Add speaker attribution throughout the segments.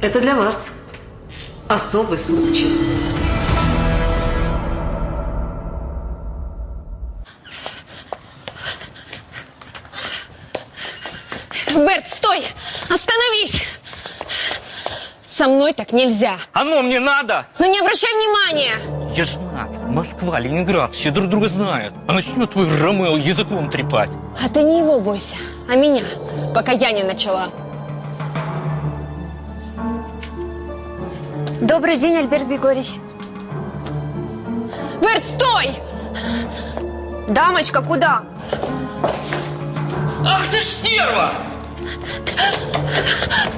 Speaker 1: Это для вас особый случай.
Speaker 2: Берт, стой! Остановись! Со мной так нельзя.
Speaker 3: Оно мне надо!
Speaker 2: Ну не обращай внимания!
Speaker 3: Я женат. Москва, Ленинград, все друг друга знают. А начнет твой Ромео языком трепать.
Speaker 2: А ты не его бойся, а меня, пока я не начала.
Speaker 4: Добрый день, Альберт Григорьевич.
Speaker 2: Берт, стой!
Speaker 4: Дамочка, куда?
Speaker 3: Ах ты ж стерва!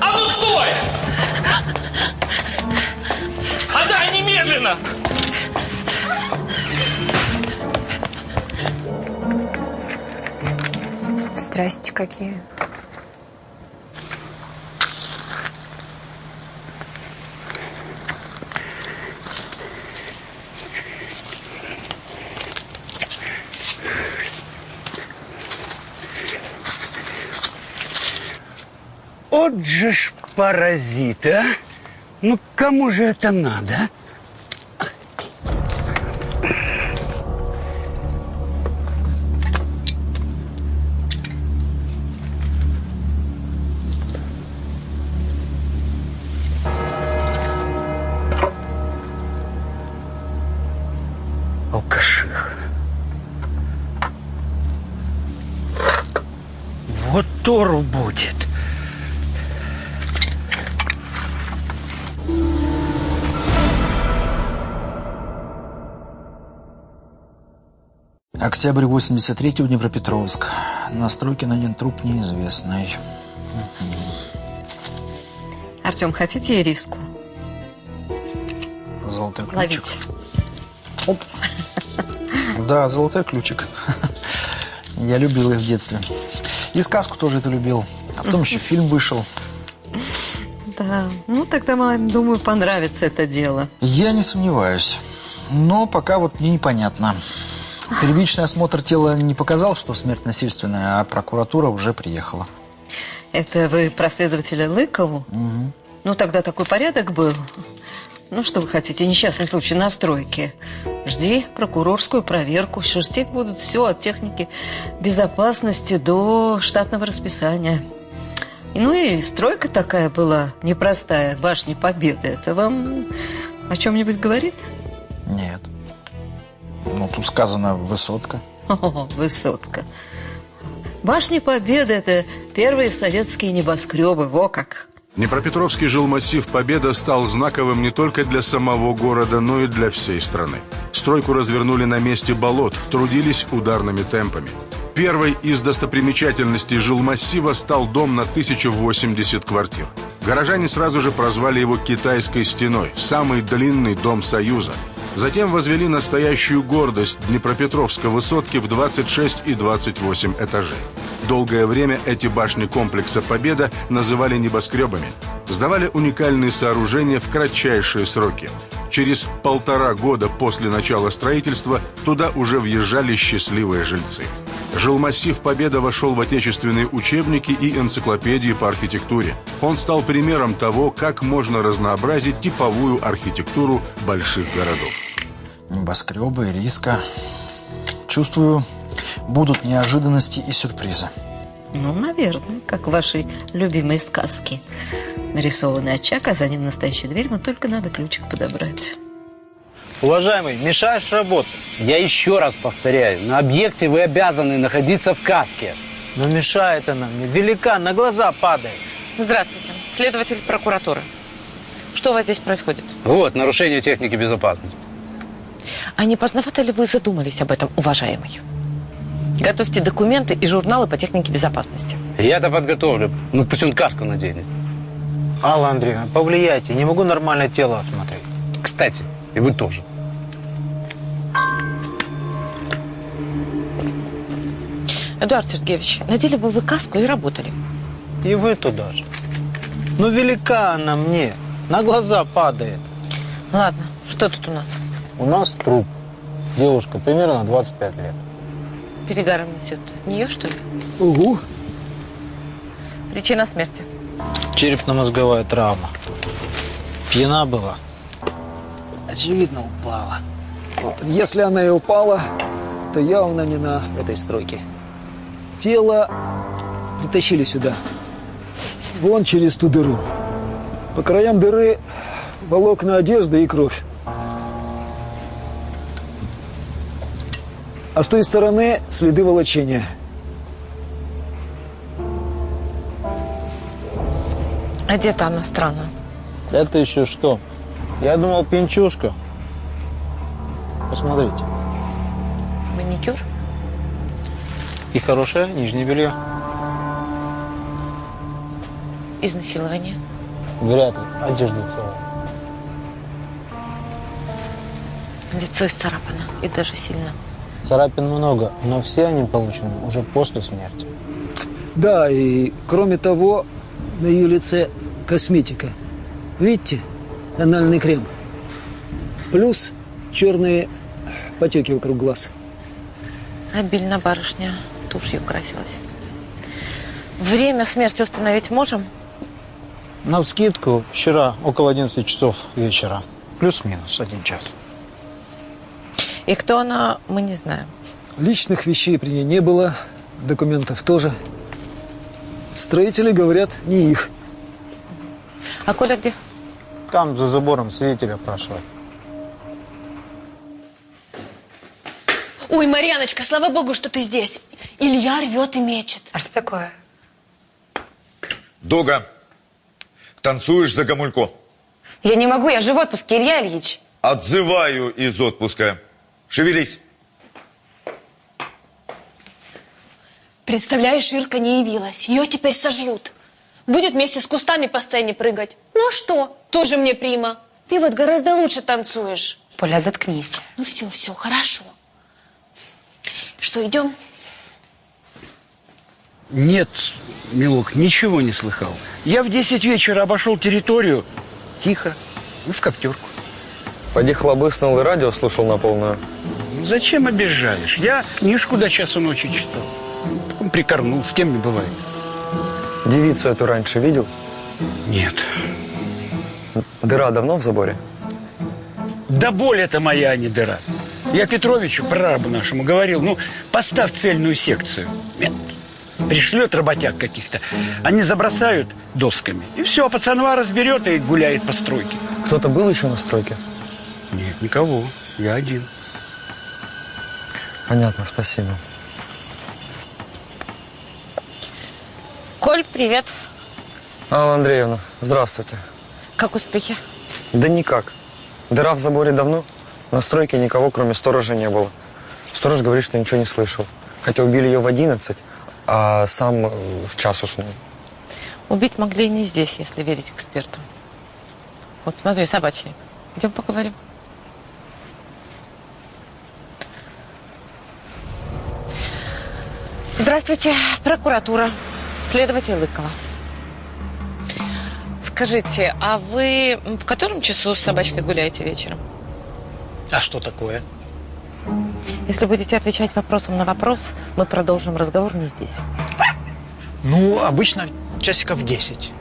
Speaker 3: А ну стой! Отдай немедленно!
Speaker 4: Страсти какие.
Speaker 5: Вот же ж паразит, а! Ну, кому же это надо, а? Алкашиха. Вот Тору
Speaker 6: Октябрь 83-го, Днепропетровск. На стройке найден труп неизвестный.
Speaker 1: Артем, хотите ириску?
Speaker 6: Золотой ключик.
Speaker 1: Ловите.
Speaker 6: Оп. Да, золотой ключик. Я любил их в детстве. И сказку тоже это любил. А потом еще фильм вышел.
Speaker 1: Да, ну тогда, думаю, понравится это дело.
Speaker 6: Я не сомневаюсь. Но пока вот мне непонятно. Первичный осмотр тела не показал, что смерть насильственная, а прокуратура уже приехала.
Speaker 1: Это вы про следователя Лыкову?
Speaker 6: Угу.
Speaker 1: Ну, тогда такой порядок был. Ну, что вы хотите, несчастный случай на стройке. Жди прокурорскую проверку. Шерстить будут все от техники безопасности до штатного расписания. Ну и стройка такая была непростая, башня Победы. Это вам о чем-нибудь говорит?
Speaker 6: Ну, тут сказано «высотка».
Speaker 1: О, высотка. Башня Победы – это первые советские небоскребы. Во как!
Speaker 7: Днепропетровский жилмассив «Победа» стал знаковым не только для самого города, но и для всей страны. Стройку развернули на месте болот, трудились ударными темпами. Первой из достопримечательностей жилмассива стал дом на 1080 квартир. Горожане сразу же прозвали его «Китайской стеной» – самый длинный дом Союза. Затем возвели настоящую гордость Днепропетровской высотки в 26 и 28 этажей. Долгое время эти башни комплекса «Победа» называли небоскребами. Сдавали уникальные сооружения в кратчайшие сроки. Через полтора года после начала строительства туда уже въезжали счастливые жильцы. Жилмассив «Победа» вошел в отечественные учебники и энциклопедии по архитектуре. Он стал примером того, как можно разнообразить типовую архитектуру больших городов.
Speaker 6: Небоскребы, риска. Чувствую, будут неожиданности и сюрпризы.
Speaker 1: Ну, наверное, как в вашей любимой сказке. Нарисованный очаг, а за ним настоящая дверь, но только надо ключик подобрать.
Speaker 8: Уважаемый, мешаешь работать. Я еще раз повторяю, на объекте вы обязаны находиться в каске.
Speaker 9: Но мешает она мне. Великан на глаза падает.
Speaker 10: Здравствуйте. Следователь прокуратуры. Что у вас здесь происходит?
Speaker 8: Вот, нарушение техники безопасности.
Speaker 10: А не поздновато ли вы задумались об этом, уважаемый? Готовьте документы и журналы по технике безопасности.
Speaker 8: Я-то подготовлю. Ну, пусть он каску наденет.
Speaker 11: Алла Андреевна, повлияйте. Не могу нормально тело осмотреть.
Speaker 8: Кстати, и вы тоже.
Speaker 10: Эдуард Сергеевич, надели бы вы каску и работали.
Speaker 11: И вы туда же. Ну, велика она мне. На глаза падает.
Speaker 10: Ладно, что тут у нас?
Speaker 8: У нас труп. Девушка, примерно 25 лет.
Speaker 10: Перегаром несет. От нее, что ли?
Speaker 12: Угу.
Speaker 10: Причина смерти.
Speaker 11: Черепно-мозговая травма. Пьяна была. Очевидно, упала.
Speaker 12: Если она и упала, то явно не на этой стройке. Тело притащили сюда. Вон через ту дыру. По краям дыры волокна одежды и кровь. А с той стороны следы волочения.
Speaker 10: Одета она странно.
Speaker 11: Это еще что? Я думал, пинчушка. Посмотрите.
Speaker 10: Маникюр?
Speaker 11: И хорошее нижнее белье.
Speaker 10: Изнасилование?
Speaker 11: Вряд ли. Одежда целая.
Speaker 10: Лицо исцарапано. И даже сильно.
Speaker 11: Царапин много, но все они получены уже после смерти.
Speaker 12: Да, и кроме того, на ее лице косметика. Видите? Тональный крем. Плюс черные потеки вокруг глаз.
Speaker 10: Обильно барышня тушью красилась. Время смерти установить можем?
Speaker 11: На вскидку вчера около 11 часов вечера. Плюс-минус один час.
Speaker 10: И кто она, мы не знаем.
Speaker 12: Личных вещей при ней не было, документов тоже. Строители говорят, не их.
Speaker 10: А Коля где?
Speaker 11: Там за забором свидетеля опрашивают.
Speaker 13: Ой, Марьяночка, слава богу, что ты здесь. Илья рвет и мечет.
Speaker 14: А что такое?
Speaker 15: Дога, танцуешь за гамулько.
Speaker 14: Я не могу, я же в отпуске, Илья Ильич.
Speaker 15: Отзываю из отпуска. Шевелись.
Speaker 13: Представляешь, Ирка не явилась. Ее теперь сожрут. Будет вместе с кустами по сцене прыгать. Ну а что? Тоже мне прима. Ты вот гораздо лучше танцуешь.
Speaker 14: Поля, заткнись.
Speaker 13: Ну все, все, хорошо. Что, идем?
Speaker 16: Нет, милок, ничего не слыхал. Я в 10 вечера обошел территорию. Тихо. Ну, в коптерку.
Speaker 17: Поди хлобыснул и радио слушал на полную.
Speaker 16: Ну, Зачем обижаешь? Я книжку до часу ночи читал. Потом прикорнул, с кем не бывает.
Speaker 17: Девицу эту раньше видел?
Speaker 16: Нет.
Speaker 17: Дыра давно в заборе?
Speaker 16: Да боль это моя, а не дыра. Я Петровичу, прорабу нашему, говорил, ну, поставь цельную секцию. Нет. Пришлет работяг каких-то. Они забросают досками. И все, пацанва разберет и гуляет по стройке.
Speaker 17: Кто-то был еще на стройке?
Speaker 16: Нет, никого. Я один.
Speaker 17: Понятно, спасибо.
Speaker 10: Коль, привет.
Speaker 17: Алла Андреевна, здравствуйте.
Speaker 10: Как успехи?
Speaker 17: Да никак. Дыра в заборе давно. На стройке никого, кроме сторожа, не было. Сторож говорит, что ничего не слышал. Хотя убили ее в 11, а сам э, в час уснул.
Speaker 10: Убить могли и не здесь, если верить экспертам. Вот смотри, собачник. Идем поговорим. Здравствуйте, прокуратура. Следователь Лыкова. Скажите, а вы в котором часу с собачкой гуляете вечером?
Speaker 11: А что такое?
Speaker 10: Если будете отвечать вопросом на вопрос, мы продолжим разговор не здесь.
Speaker 11: Ну, обычно часиков 10.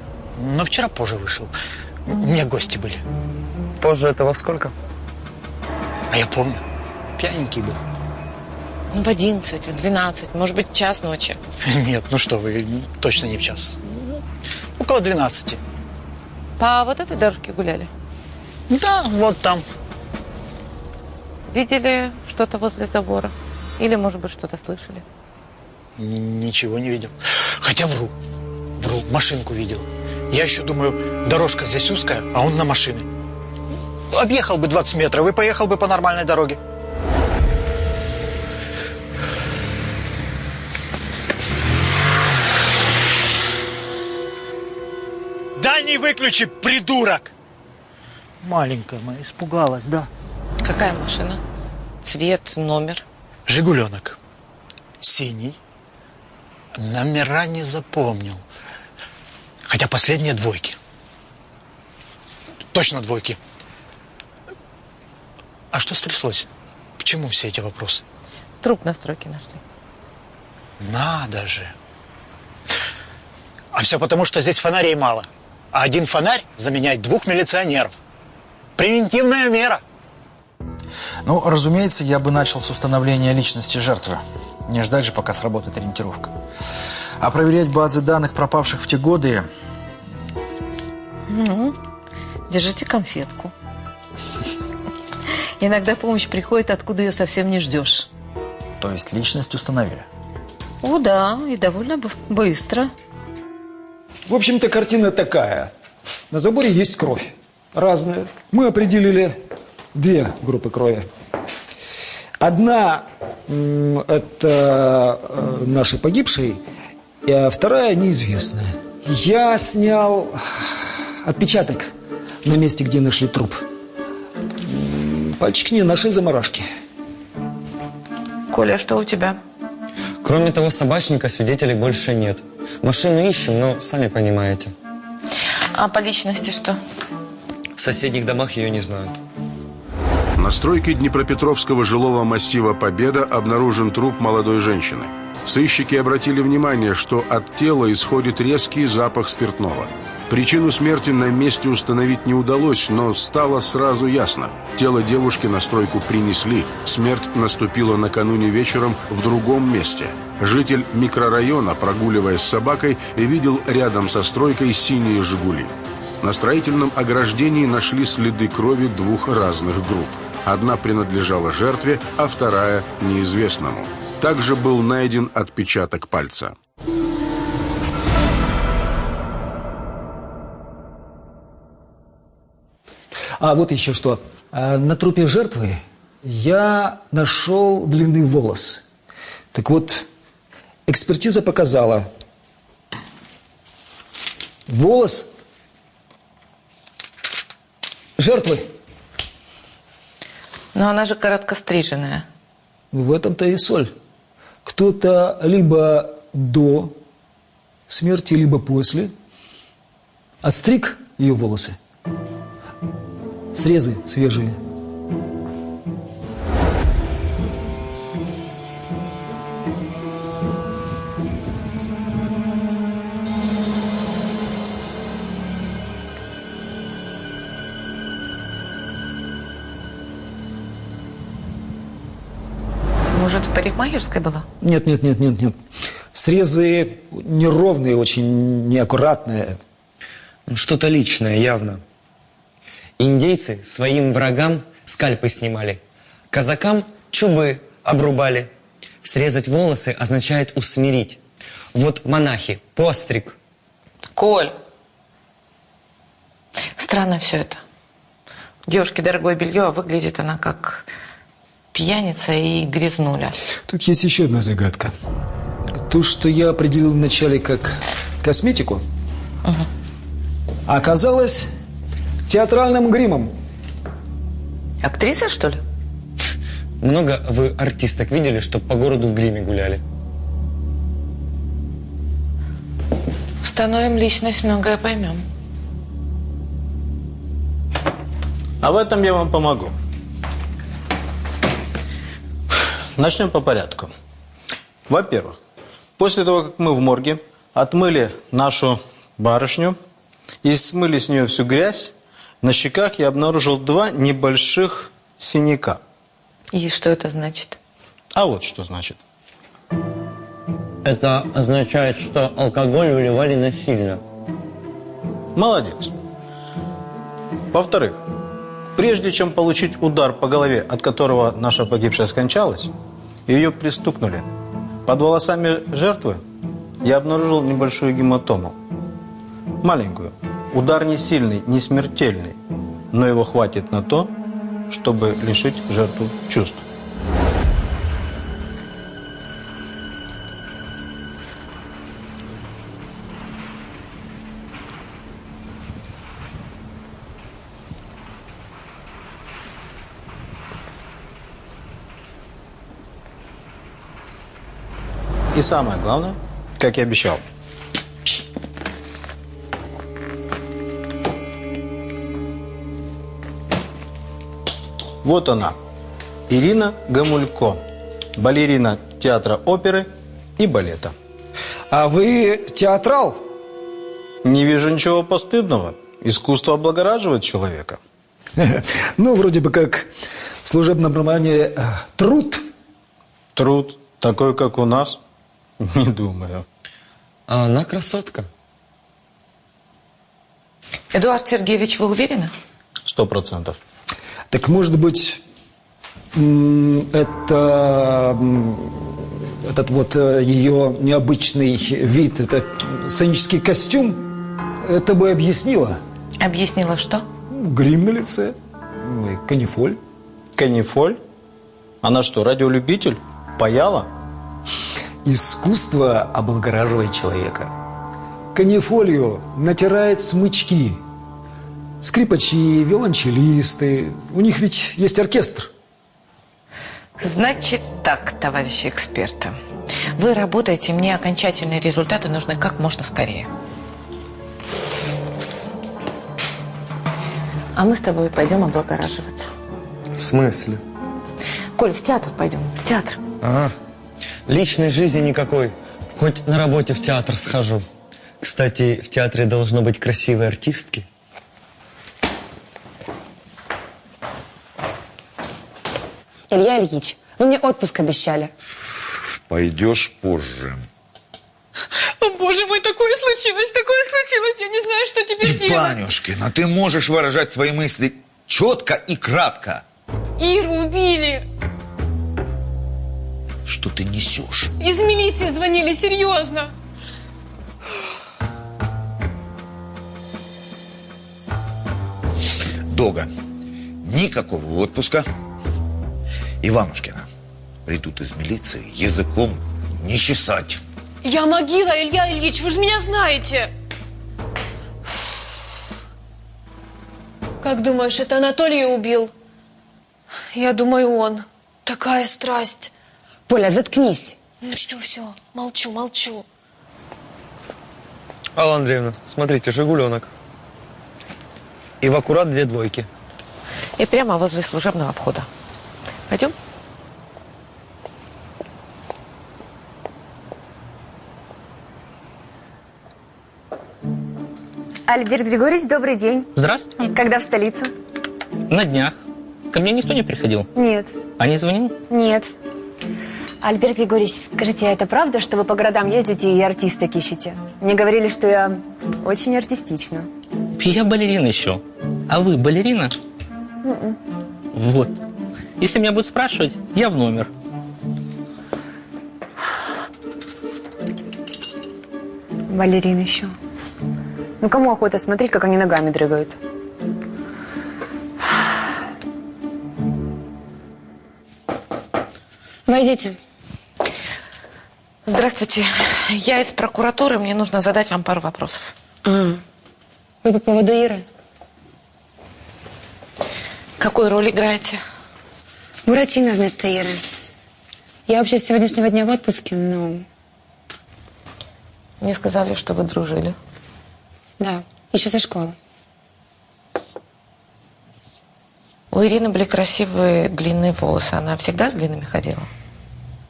Speaker 11: Но вчера позже вышел. У меня гости были.
Speaker 17: Позже это во сколько?
Speaker 11: А я помню. Пьяненький был.
Speaker 10: Ну, в 11, в 12, может быть, час ночи.
Speaker 11: Нет, ну что вы, точно не в час. Около 12.
Speaker 10: По вот этой дорожке гуляли?
Speaker 11: Да, вот там.
Speaker 10: Видели что-то возле забора? Или, может быть, что-то слышали?
Speaker 11: Ничего не видел. Хотя вру. Вру, машинку видел. Я еще думаю, дорожка здесь узкая, а он на машине. Объехал бы 20 метров и поехал бы по нормальной дороге. Выключи, придурок! Маленькая моя испугалась, да.
Speaker 10: Какая машина? Цвет, номер?
Speaker 11: Жигуленок. Синий. Номера не запомнил. Хотя последние двойки. Точно двойки. А что стряслось? К чему все эти вопросы?
Speaker 10: Труп на стройке нашли.
Speaker 11: Надо же. А все потому, что здесь фонарей мало. А один фонарь заменяет двух милиционеров. Превентивная мера.
Speaker 6: Ну, разумеется, я бы начал с установления личности жертвы. Не ждать же, пока сработает ориентировка. А проверять базы данных пропавших в те годы...
Speaker 1: Ну, держите конфетку. Иногда помощь приходит, откуда ее совсем не ждешь.
Speaker 6: То есть личность установили?
Speaker 1: О, да, и довольно быстро.
Speaker 12: В общем-то, картина такая. На заборе есть кровь. Разная. Мы определили две группы крови. Одна это э, наши погибшие, а вторая неизвестная. Я снял отпечаток на месте, где нашли труп. Пальчик не нашей заморашки.
Speaker 10: Коля, что у тебя?
Speaker 17: Кроме того собачника свидетелей больше нет. Машину ищем, но сами понимаете.
Speaker 10: А по личности что?
Speaker 17: В соседних домах ее не знают.
Speaker 7: На стройке Днепропетровского жилого массива «Победа» обнаружен труп молодой женщины. Сыщики обратили внимание, что от тела исходит резкий запах спиртного. Причину смерти на месте установить не удалось, но стало сразу ясно. Тело девушки на стройку принесли. Смерть наступила накануне вечером в другом месте. Житель микрорайона, прогуливаясь с собакой, видел рядом со стройкой синие «Жигули». На строительном ограждении нашли следы крови двух разных групп. Одна принадлежала жертве, а вторая – неизвестному. Также был найден отпечаток пальца.
Speaker 12: А вот еще что. А, На трупе жертвы я нашел длинный волос. Так вот, экспертиза показала, волос жертвы.
Speaker 10: Но она же короткостриженная.
Speaker 12: В этом-то и соль. Кто-то либо до смерти, либо после остриг ее волосы. Срезы свежие.
Speaker 10: Может, в парикмахерской была?
Speaker 12: Нет, нет, нет, нет, нет. Срезы неровные, очень неаккуратные.
Speaker 17: Что-то личное, явно. Индейцы своим врагам скальпы снимали. Казакам чубы обрубали. Срезать волосы означает усмирить. Вот монахи, постриг.
Speaker 10: Коль! Странно все это. У девушки дорогое белье, а выглядит она как пьяница и грязнуля.
Speaker 12: Тут есть еще одна загадка. То, что я определил вначале как косметику, а оказалось театральным гримом.
Speaker 10: Актриса, что ли?
Speaker 17: Много вы артисток видели, что по городу в гриме гуляли?
Speaker 10: Установим личность, многое поймем.
Speaker 5: А в этом я вам помогу. Начнем по порядку. Во-первых, после того, как мы в морге отмыли нашу барышню и смыли с нее всю грязь, на щеках я обнаружил два небольших синяка.
Speaker 10: И что это значит?
Speaker 5: А вот что значит.
Speaker 17: Это означает, что алкоголь выливали насильно.
Speaker 5: Молодец. Во-вторых, прежде чем получить удар по голове, от которого наша погибшая скончалась, ее пристукнули. Под волосами жертвы я обнаружил небольшую гематому. Маленькую. Удар не сильный, не смертельный, но его хватит на то, чтобы лишить жертву чувств. И самое главное, как и обещал, Вот она, Ирина Гамулько, балерина театра оперы и балета.
Speaker 12: А вы театрал?
Speaker 5: Не вижу ничего постыдного. Искусство облагораживает человека.
Speaker 12: Ну, вроде бы как в служебном романе э, «Труд».
Speaker 5: Труд, такой, как у нас? Не думаю.
Speaker 17: А она красотка.
Speaker 10: Эдуард Сергеевич, вы уверены?
Speaker 5: Сто процентов.
Speaker 12: Так может быть, это этот вот э, ее необычный вид, это сценический костюм, это бы объяснило.
Speaker 10: Объяснила что?
Speaker 12: Грим на лице, ну канифоль.
Speaker 5: Канифоль? Она что, радиолюбитель? Паяла?
Speaker 12: Искусство облагораживает человека. Канифолью натирает смычки. Скрипачи, виолончелисты. У них ведь есть оркестр.
Speaker 10: Значит так, товарищи эксперты. Вы работаете, мне окончательные результаты нужны как можно скорее. А мы с тобой пойдем облагораживаться.
Speaker 17: В смысле?
Speaker 10: Коль, в театр пойдем, в театр.
Speaker 17: А, личной жизни никакой. Хоть на работе в театр схожу. Кстати, в театре должно быть красивые артистки.
Speaker 13: Илья Ильич, вы мне отпуск обещали.
Speaker 15: Пойдешь позже.
Speaker 18: О, боже мой, такое случилось, такое случилось. Я не знаю, что теперь делать.
Speaker 15: Панюшкина, ты можешь выражать свои мысли четко и кратко.
Speaker 18: Иру убили.
Speaker 15: Что ты несешь?
Speaker 18: Из милиции звонили, серьезно.
Speaker 15: Дога, никакого отпуска. Иванушкина, придут из милиции языком не чесать.
Speaker 18: Я могила, Илья Ильич, вы же меня знаете. Как думаешь, это Анатолий убил? Я думаю, он. Такая страсть.
Speaker 13: Поля, заткнись.
Speaker 18: Ну все, все, молчу, молчу.
Speaker 17: Алла Андреевна, смотрите, «Жигуленок». И в аккурат две двойки.
Speaker 10: И прямо возле служебного входа. Пойдем?
Speaker 2: Альберт Григорьевич, добрый день.
Speaker 3: Здравствуйте.
Speaker 2: Когда в столицу?
Speaker 3: На днях. Ко мне никто не приходил.
Speaker 2: Нет.
Speaker 3: А не звонил?
Speaker 2: Нет. Альберт Григорьевич, скажите, а это правда, что вы по городам ездите и артисток ищете? Мне говорили, что я очень артистична.
Speaker 3: Я балерина еще. А вы балерина?
Speaker 2: М-м.
Speaker 3: Вот. Если меня будут спрашивать, я в номер.
Speaker 2: Балерин еще. Ну, кому охота смотреть, как они ногами дрыгают?
Speaker 13: Войдите.
Speaker 10: Здравствуйте. Я из прокуратуры. Мне нужно задать вам пару вопросов.
Speaker 13: А, вы по поводу Иры?
Speaker 10: Какую роль играете?
Speaker 13: Буратино вместо Иры. Я вообще с сегодняшнего дня в отпуске, но...
Speaker 10: Мне сказали, что вы дружили.
Speaker 13: Да, еще со школы.
Speaker 10: У Ирины были красивые длинные волосы. Она всегда с длинными ходила?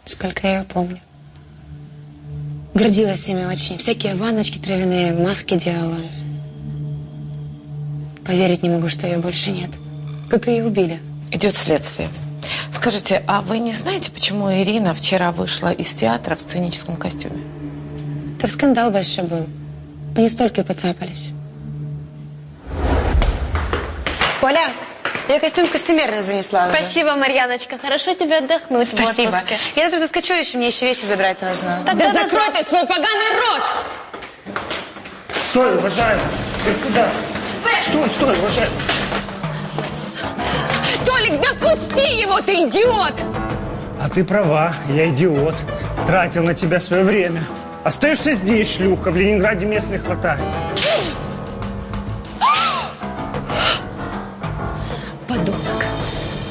Speaker 13: Сколько я ее помню. Гордилась ими очень. Всякие ванночки травяные, маски делала. Поверить не могу, что ее больше нет. Как ее убили.
Speaker 10: Идет следствие. Скажите, а вы не знаете, почему Ирина вчера вышла из театра в сценическом костюме?
Speaker 13: Так скандал большой был. Они столько и поцапались. Поля, я костюм в костюмерную занесла уже.
Speaker 18: Спасибо, Марьяночка. Хорошо тебе отдохнуть в
Speaker 13: Спасибо.
Speaker 18: отпуске.
Speaker 13: Я тут скачу еще, мне еще вещи забрать нужно.
Speaker 18: Тогда
Speaker 13: да закрой ты свой поганый рот!
Speaker 19: Стой, уважаемый. Ты куда? Стой, стой, уважаемый.
Speaker 13: Толик, да пусти его, ты идиот!
Speaker 19: А ты права, я идиот. Тратил на тебя свое время. Остаешься здесь, шлюха. В Ленинграде мест не хватает.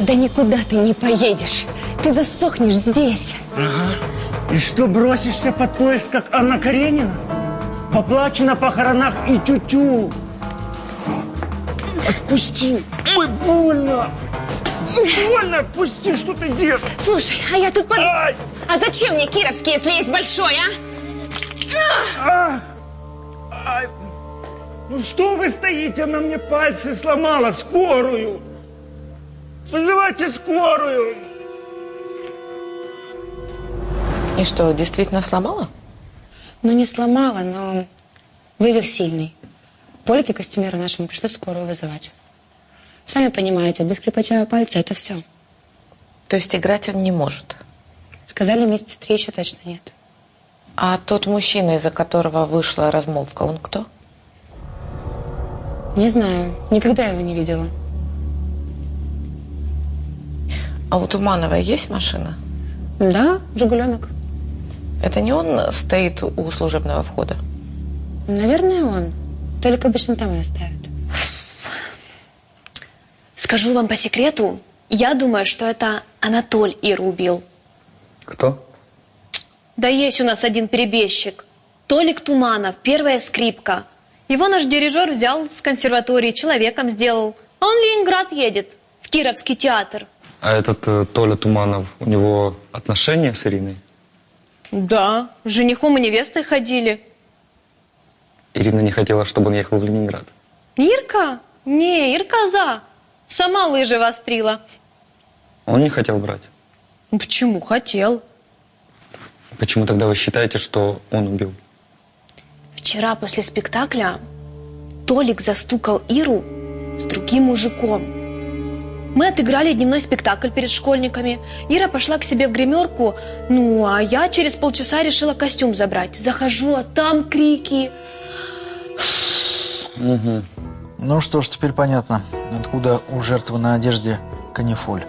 Speaker 13: Да никуда ты не поедешь. Ты засохнешь здесь.
Speaker 19: Ага. И что, бросишься под поезд, как Анна Каренина? Поплачу на похоронах и тю-тю. Отпусти. Ой, больно. Больно, отпусти, что ты делаешь?
Speaker 18: Слушай, а я тут под... А зачем мне Кировский, если есть большой, а?
Speaker 19: А! Ай. Ну что вы стоите? Она мне пальцы сломала. Скорую. Вызывайте скорую.
Speaker 10: И что, действительно сломала?
Speaker 2: Ну, не сломала, но вывих сильный. Польке костюмеру нашему пришлось скорую вызывать. Сами понимаете, без скрипача пальца это все.
Speaker 10: То есть играть он не может?
Speaker 2: Сказали, месяца три еще точно нет.
Speaker 10: А тот мужчина, из-за которого вышла размолвка, он кто?
Speaker 2: Не знаю, никогда его не видела.
Speaker 10: А у Тумановой есть машина?
Speaker 2: Да, Жигуленок.
Speaker 10: Это не он стоит у служебного входа?
Speaker 2: Наверное, он. Только обычно там и оставят.
Speaker 18: Скажу вам по секрету, я думаю, что это Анатоль Иру убил.
Speaker 17: Кто?
Speaker 18: Да есть у нас один перебежчик. Толик Туманов, первая скрипка. Его наш дирижер взял с консерватории, человеком сделал. А он в Ленинград едет, в Кировский театр.
Speaker 17: А этот э, Толя Туманов, у него отношения с Ириной?
Speaker 18: Да, с женихом и невестой ходили.
Speaker 17: Ирина не хотела, чтобы он ехал в Ленинград.
Speaker 18: Ирка? Не, Ирка за. Сама лыжи вострила.
Speaker 17: Он не хотел брать.
Speaker 18: Почему? Хотел.
Speaker 17: Почему тогда вы считаете, что он убил?
Speaker 18: Вчера после спектакля Толик застукал Иру с другим мужиком. Мы отыграли дневной спектакль перед школьниками. Ира пошла к себе в гримерку, ну, а я через полчаса решила костюм забрать. Захожу, а там крики.
Speaker 6: Угу. Ну что ж, теперь понятно, откуда у жертвы на одежде канифоль.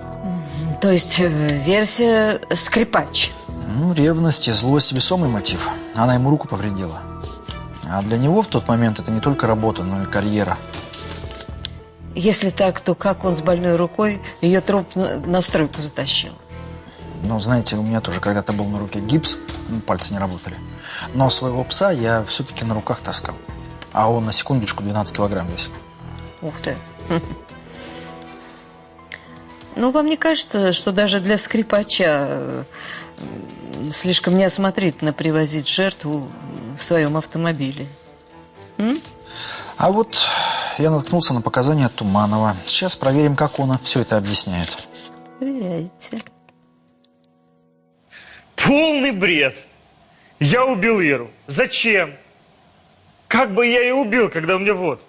Speaker 1: То есть э, версия скрипач.
Speaker 6: Ну, ревность и злость – весомый мотив. Она ему руку повредила. А для него в тот момент это не только работа, но и карьера.
Speaker 1: Если так, то как он с больной рукой ее труп на стройку затащил?
Speaker 6: Ну, знаете, у меня тоже когда-то был на руке гипс, ну, пальцы не работали. Но своего пса я все-таки на руках таскал. А он на секундочку 12 килограмм весил.
Speaker 1: Ух ты. Ну, вам не кажется, что даже для скрипача слишком неосмотрительно привозить жертву в своем автомобиле? М?
Speaker 6: А вот я наткнулся на показания Туманова. Сейчас проверим, как он все это объясняет.
Speaker 1: Проверяйте.
Speaker 19: Полный бред. Я убил Иру. Зачем? Как бы я ее убил, когда у меня вот?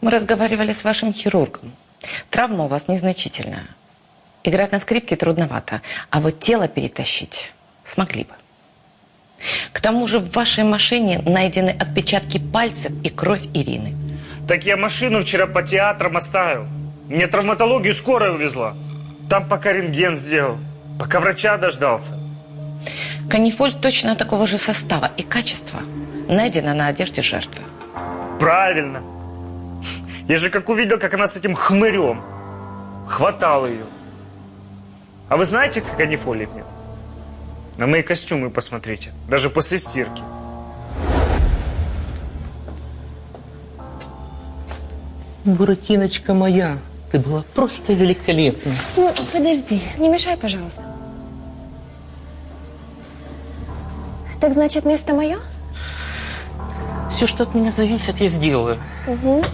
Speaker 10: Мы разговаривали с вашим хирургом. Травма у вас незначительная. Играть на скрипке трудновато, а вот тело перетащить смогли бы. К тому же в вашей машине найдены отпечатки пальцев и кровь Ирины.
Speaker 19: Так я машину вчера по театрам оставил. Мне травматологию скорая увезла. Там пока рентген сделал. Пока врача дождался.
Speaker 10: Канифоль точно такого же состава и качества найдена на одежде жертвы.
Speaker 19: Правильно. Я же как увидел, как она с этим хмырем хватала ее. А вы знаете, как они фоль липнет? На мои костюмы посмотрите. Даже после стирки.
Speaker 3: Буратиночка моя, ты была просто великолепна.
Speaker 2: Ну, подожди, не мешай, пожалуйста. Так значит, место мое?
Speaker 3: Все, что от меня зависит, я сделаю.
Speaker 2: Угу.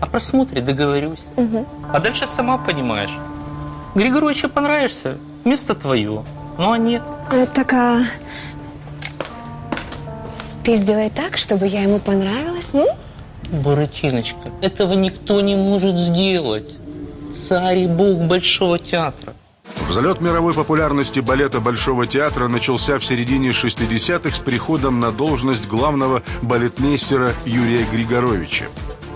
Speaker 3: О просмотре договорюсь.
Speaker 2: Угу.
Speaker 3: А дальше сама понимаешь. Григоровичу понравишься, место твое. Ну а нет.
Speaker 2: А, так, а... Ты сделай так, чтобы я ему понравилась, м?
Speaker 3: Буратиночка, этого никто не может сделать. Царь и бог Большого театра.
Speaker 7: Взлет мировой популярности балета Большого театра начался в середине 60-х с приходом на должность главного балетмейстера Юрия Григоровича.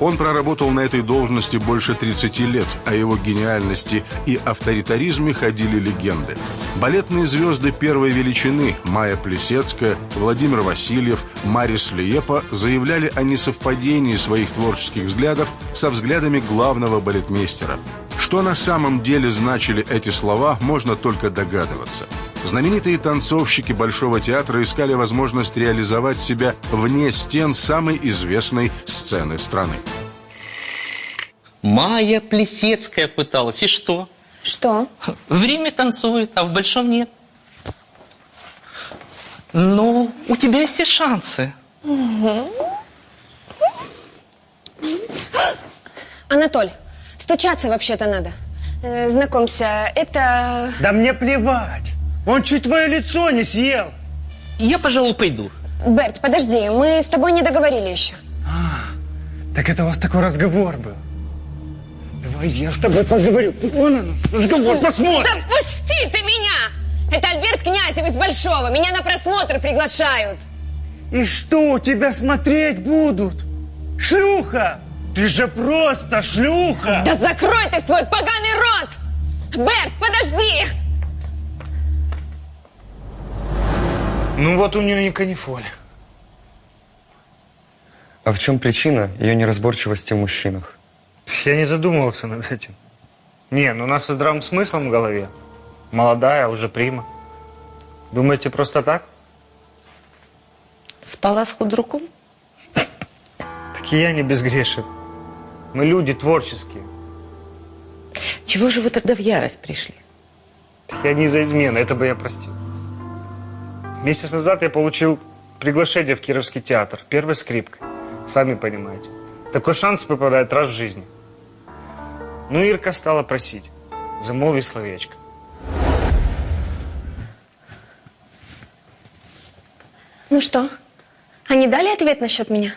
Speaker 7: Он проработал на этой должности больше 30 лет, о его гениальности и авторитаризме ходили легенды. Балетные звезды первой величины Майя Плесецкая, Владимир Васильев, Марис Лиепа заявляли о несовпадении своих творческих взглядов со взглядами главного балетмейстера. Что на самом деле значили эти слова, можно только догадываться. Знаменитые танцовщики Большого театра искали возможность реализовать себя вне стен самой известной сцены страны.
Speaker 3: Майя Плесецкая пыталась. И что?
Speaker 2: Что?
Speaker 3: В Риме танцует, а в Большом нет. Ну, у тебя есть все шансы.
Speaker 2: Анатоль, стучаться вообще-то надо. Э, знакомься, это...
Speaker 19: Да мне плевать. Он чуть твое лицо не съел.
Speaker 3: Я, пожалуй, пойду.
Speaker 2: Берт, подожди, мы с тобой не договорили еще.
Speaker 19: Так это у вас такой разговор был. Давай я с тобой поговорю. Вон он, разговор, посмотрим.
Speaker 2: Да пусти ты меня! Это Альберт Князев из Большого. Меня на просмотр приглашают.
Speaker 19: И что, тебя смотреть будут? Шлюха! Ты же просто шлюха!
Speaker 2: Да закрой ты свой поганый рот! Берт, подожди!
Speaker 19: Ну вот у нее не канифоль.
Speaker 17: А в чем причина ее неразборчивости в мужчинах?
Speaker 19: Я не задумывался над этим. Не, ну у нас со здравым смыслом в голове. Молодая, уже прима. Думаете, просто так?
Speaker 10: Спала с худруком?
Speaker 19: Так и я не безгрешен. Мы люди творческие.
Speaker 10: Чего же вы тогда в ярость пришли?
Speaker 19: Я не за измену, это бы я простил. Месяц назад я получил приглашение в Кировский театр. Первой скрипкой. Сами понимаете. Такой шанс выпадает раз в жизни. Ну, Ирка стала просить. Замолви словечко.
Speaker 13: Ну что, они дали ответ насчет меня?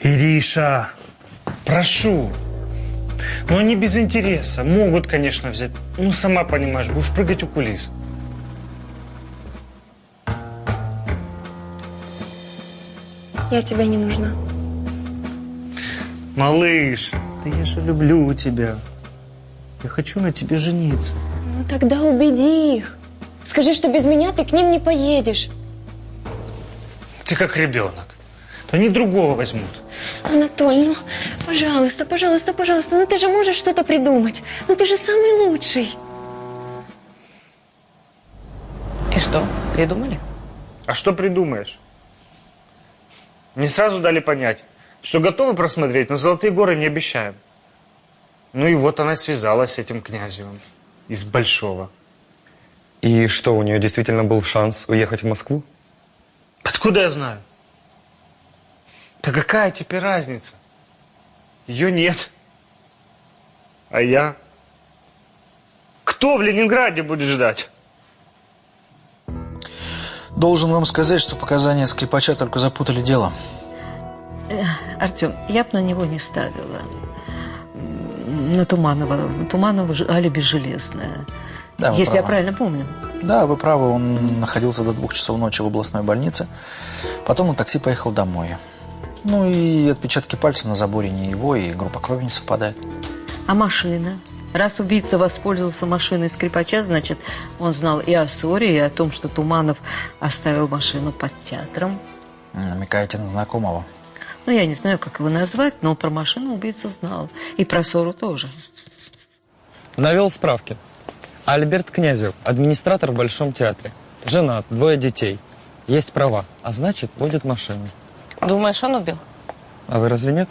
Speaker 19: Ириша, прошу. Но они без интереса. Могут, конечно, взять. Ну, сама понимаешь, будешь прыгать у кулис.
Speaker 13: Я тебе не нужна.
Speaker 19: Малыш, да я же люблю тебя. Я хочу на тебе жениться.
Speaker 13: Ну тогда убеди их. Скажи, что без меня ты к ним не поедешь.
Speaker 19: Ты как ребенок. То они другого возьмут.
Speaker 13: Анатоль, ну, пожалуйста, пожалуйста, пожалуйста, ну ты же можешь что-то придумать. Ну ты же самый лучший.
Speaker 10: И что, придумали?
Speaker 19: А что придумаешь? Мне сразу дали понять, что готовы просмотреть, но золотые горы не обещаем. Ну и вот она связалась с этим князем из Большого.
Speaker 17: И что, у нее действительно был шанс уехать в Москву?
Speaker 19: Откуда я знаю? Да какая теперь разница? Ее нет. А я? Кто в Ленинграде будет ждать?
Speaker 6: Должен вам сказать, что показания скрипача только запутали дело.
Speaker 1: Э, Артем, я бы на него не ставила. На Туманова. Туманова алиби железное.
Speaker 6: Да,
Speaker 1: Если я
Speaker 6: правы.
Speaker 1: правильно помню.
Speaker 6: Да, вы правы, он находился до двух часов ночи в областной больнице. Потом на такси поехал домой. Ну и отпечатки пальцев на заборе не его, и группа крови не совпадает.
Speaker 1: А машина? Раз убийца воспользовался машиной скрипача, значит, он знал и о ссоре, и о том, что Туманов оставил машину под театром.
Speaker 6: Намекаете на знакомого.
Speaker 1: Ну, я не знаю, как его назвать, но про машину убийца знал. И про ссору тоже.
Speaker 17: Навел справки. Альберт Князев, администратор в Большом театре. Женат, двое детей. Есть права, а значит, водит машину.
Speaker 10: Думаешь, он убил?
Speaker 17: А вы разве нет?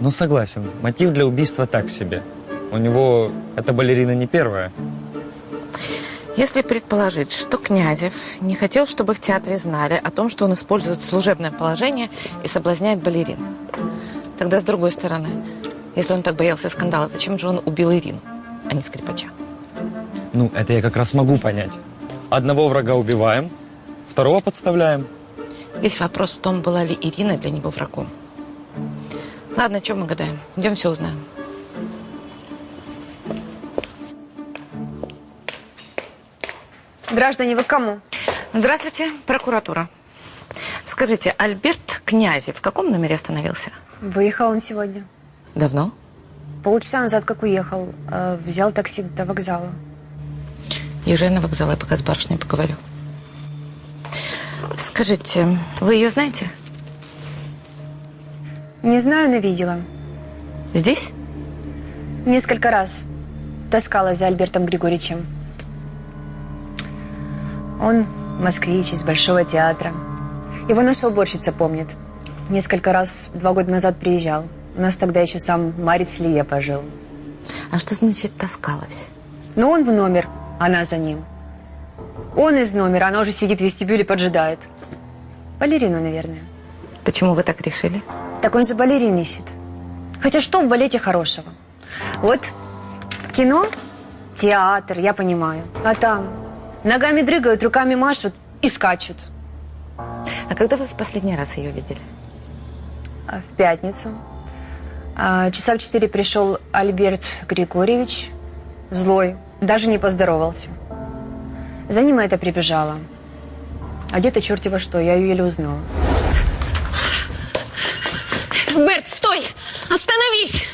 Speaker 17: Ну, согласен. Мотив для убийства так себе. У него эта балерина не первая.
Speaker 10: Если предположить, что Князев не хотел, чтобы в театре знали о том, что он использует служебное положение и соблазняет балерин, тогда с другой стороны, если он так боялся скандала, зачем же он убил Ирину, а не скрипача?
Speaker 17: Ну, это я как раз могу понять. Одного врага убиваем, второго подставляем.
Speaker 10: Весь вопрос в том, была ли Ирина для него врагом. Ладно, чем мы гадаем? Идем все узнаем.
Speaker 4: Граждане, вы к кому?
Speaker 10: Здравствуйте, прокуратура. Скажите, Альберт Князев в каком номере остановился?
Speaker 2: Выехал он сегодня.
Speaker 10: Давно?
Speaker 2: Полчаса назад как уехал. Э, Взял такси до вокзала.
Speaker 10: Езжай на вокзал, я пока с барышней поговорю. Скажите, вы ее знаете?
Speaker 2: Не знаю, но видела.
Speaker 10: Здесь?
Speaker 2: Несколько раз таскалась за Альбертом Григорьевичем. Он москвич из Большого театра. Его наша уборщица помнит. Несколько раз два года назад приезжал. У нас тогда еще сам Марис Лия пожил.
Speaker 10: А что значит таскалась?
Speaker 2: Ну, он в номер, она за ним. Он из номера, она уже сидит в вестибюле, поджидает. Балерину, наверное.
Speaker 10: Почему вы так решили?
Speaker 2: Так он же балерин ищет. Хотя что в балете хорошего? Вот кино, театр, я понимаю. А там ногами дрыгают, руками машут и скачут.
Speaker 10: А когда вы в последний раз ее видели?
Speaker 2: А В пятницу. А, Часа в четыре пришел Альберт Григорьевич, злой, даже не поздоровался. За ним это прибежала. А где-то черти во что, я ее еле узнала.
Speaker 20: Берт, стой! Остановись!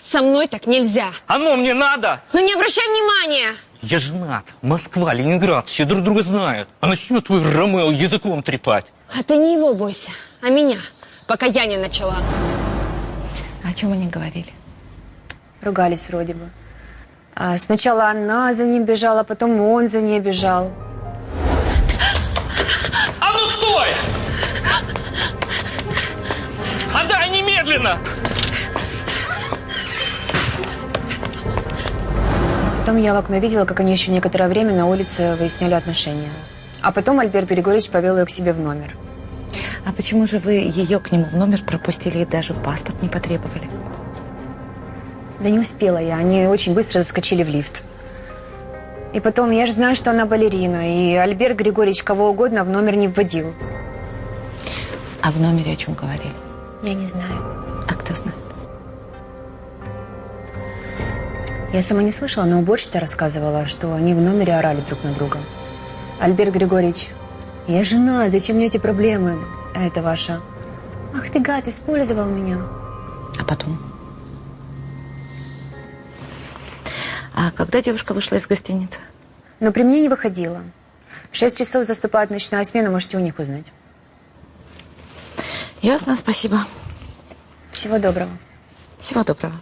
Speaker 20: Со мной так нельзя.
Speaker 3: Оно мне надо!
Speaker 20: Ну не обращай внимания!
Speaker 3: Я женат. Москва, Ленинград, все друг друга знают. А начнет твой Ромео языком трепать.
Speaker 20: А ты не его бойся, а меня, пока я не начала.
Speaker 10: О чем они говорили?
Speaker 2: Ругались вроде бы. А сначала она за ним бежала, потом он за ней бежал.
Speaker 3: А ну стой! Немедленно!
Speaker 2: Потом я в окно видела, как они еще некоторое время на улице выясняли отношения. А потом Альберт Григорьевич повел ее к себе в номер.
Speaker 10: А почему же вы ее к нему в номер пропустили и даже паспорт не потребовали?
Speaker 2: Да не успела я, они очень быстро заскочили в лифт. И потом, я же знаю, что она балерина, и Альберт Григорьевич кого угодно в номер не вводил.
Speaker 10: А в номере о чем говорили?
Speaker 2: Я не знаю.
Speaker 10: А кто знает?
Speaker 2: Я сама не слышала, но уборщица рассказывала, что они в номере орали друг на друга. Альберт Григорьевич, я жена, зачем мне эти проблемы? А это ваша. Ах ты гад, использовал меня.
Speaker 10: А потом? А когда девушка вышла из гостиницы?
Speaker 2: Но при мне не выходила. В шесть часов заступает ночная смена, можете у них узнать.
Speaker 10: Ясно, спасибо.
Speaker 2: Всего доброго.
Speaker 10: Всего доброго.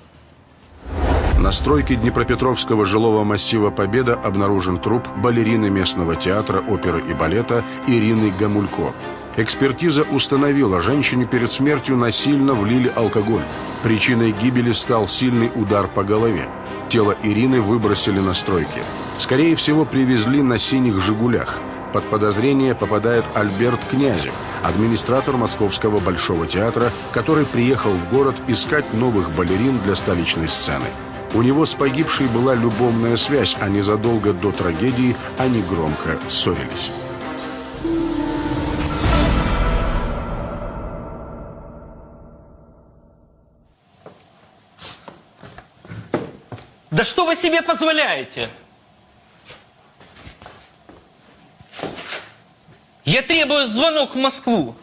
Speaker 7: На стройке Днепропетровского жилого массива «Победа» обнаружен труп балерины местного театра, оперы и балета Ирины Гамулько. Экспертиза установила, женщине перед смертью насильно влили алкоголь. Причиной гибели стал сильный удар по голове. Тело Ирины выбросили на стройке. Скорее всего, привезли на синих «Жигулях». Под подозрение попадает Альберт Князев, администратор Московского Большого театра, который приехал в город искать новых балерин для столичной сцены. У него с погибшей была любовная связь, а незадолго до трагедии они громко ссорились.
Speaker 3: Да что вы себе позволяете? Я требую звонок в Москву.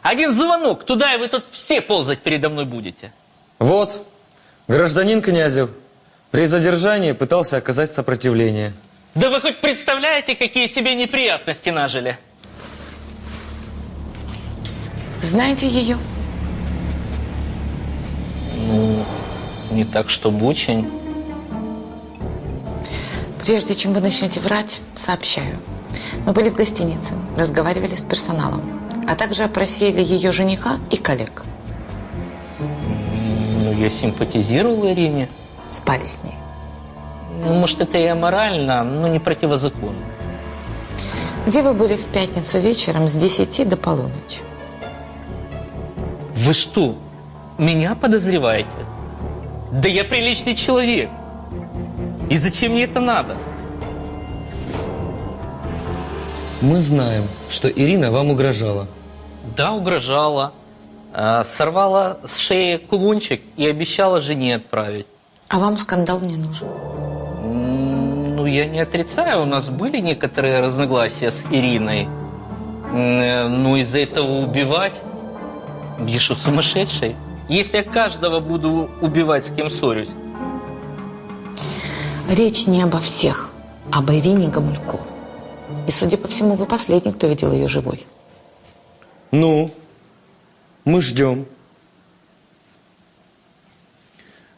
Speaker 3: Один звонок туда, и вы тут все ползать передо мной будете.
Speaker 17: Вот, гражданин Князев при задержании пытался оказать сопротивление.
Speaker 3: Да вы хоть представляете, какие себе неприятности нажили?
Speaker 10: Знаете ее?
Speaker 3: Ну, не так, чтобы очень.
Speaker 10: Прежде чем вы начнете врать, сообщаю. Мы были в гостинице, разговаривали с персоналом, а также опросили ее жениха и коллег.
Speaker 3: Ну, я симпатизировал Ирине.
Speaker 10: Спали с ней.
Speaker 3: Ну, может, это и аморально, но не противозаконно.
Speaker 10: Где вы были в пятницу вечером с 10 до полуночи?
Speaker 3: Вы что, меня подозреваете? Да я приличный человек. И зачем мне это надо?
Speaker 17: Мы знаем, что Ирина вам угрожала.
Speaker 3: Да, угрожала. А, сорвала с шеи кулончик и обещала жене отправить.
Speaker 10: А вам скандал не нужен?
Speaker 3: Ну, я не отрицаю, у нас были некоторые разногласия с Ириной. Но из-за этого убивать? Я что, сумасшедший? Если я каждого буду убивать, с кем ссорюсь?
Speaker 10: Речь не обо всех, а об Ирине Гамулько. И, судя по всему, вы последний, кто видел ее живой.
Speaker 17: Ну, мы ждем.